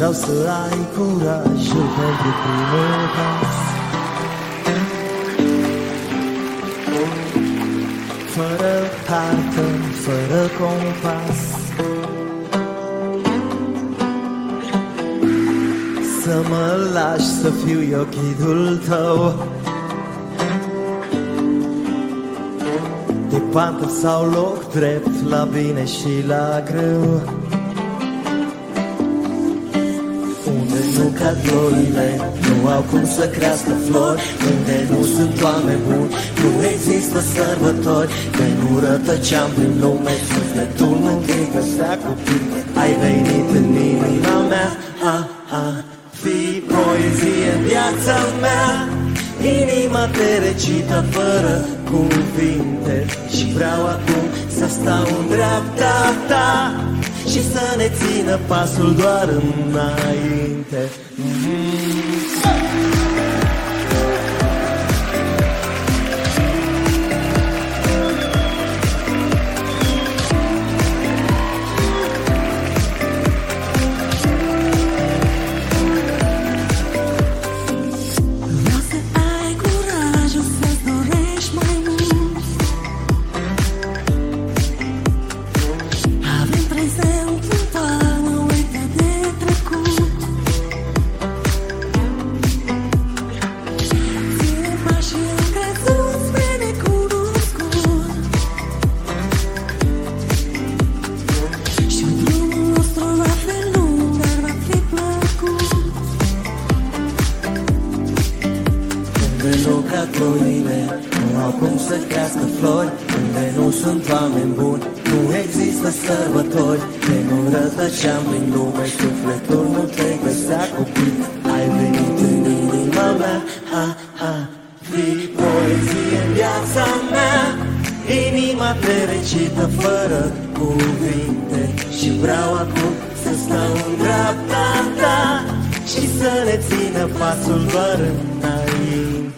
Vreau să ai curajul pentru primul pas Fără hartă, fără compas. Să mă lași să fiu eu ghidul tău. De pantă sau loc drept La bine și la greu Unde nu cad florile Nu au cum să crească flori. Unde nu sunt oameni buni Nu există sărbători. De nu rătăceam prin lume Sufletul mă îngrigăsea cu tine. Ai venit în inima mea a, a, Fii poezie în viața mea. Inima te recită fără cuvinte. Și vreau acum să stau în dreapta ta Și să ne țină pasul doar înainte. Vreau nu cad florile. Nu au cum să crească flori Unde nu sunt oameni buni. Nu există sărbători De nu rătăceam prin lume. Sufletul nu te găsea copil Ai venit în inima mea. A, a, Fii poezie în viața mea. Inima te recită fără cuvinte. Și vreau acum să stau în dreapta ta Și să ne țină pasul doar you.